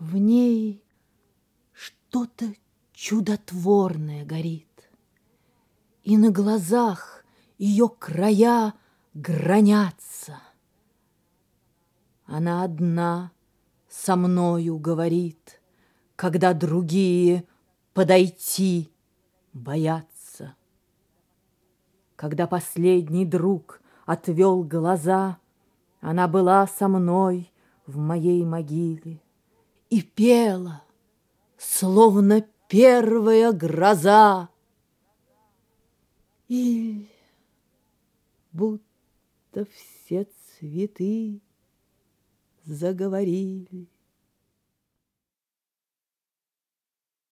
В ней что-то чудотворное горит, И на глазах ее края гранятся. Она одна со мною говорит, Когда другие подойти боятся. Когда последний друг отвел глаза, Она была со мной в моей могиле И пела, словно первая гроза. И будто все цветы заговорили